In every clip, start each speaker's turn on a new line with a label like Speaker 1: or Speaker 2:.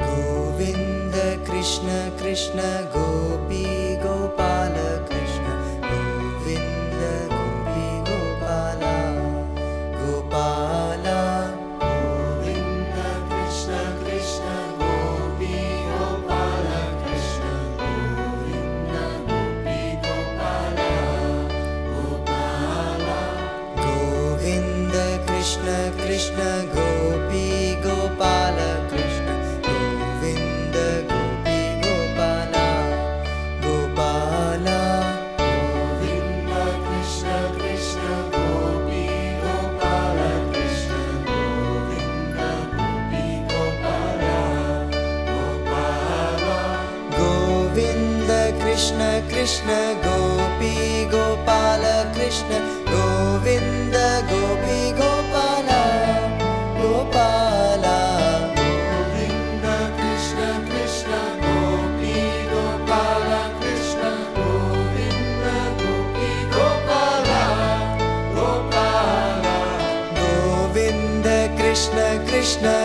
Speaker 1: Govind Krishna Krishna Gopi Krishna Krishna Gopi Gopal Krishna Govind Gopi Gopala Gopala Govind Krishna Krishna Gopi Gopal Krishna Govind Gopi Gopala Gopala Govind Krishna Krishna Krishna.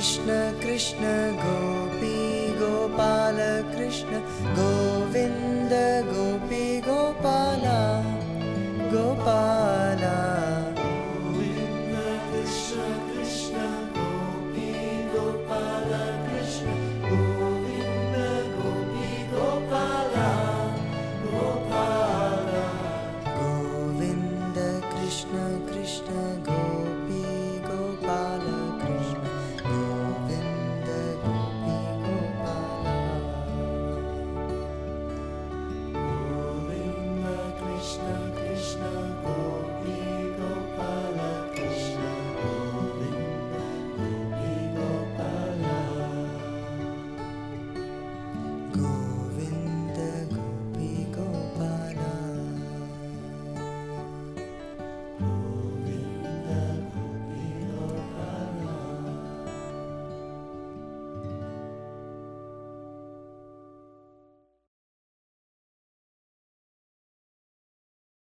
Speaker 1: Krishna Krishna Gopi Gopal Krishna Govind Gopi Gopala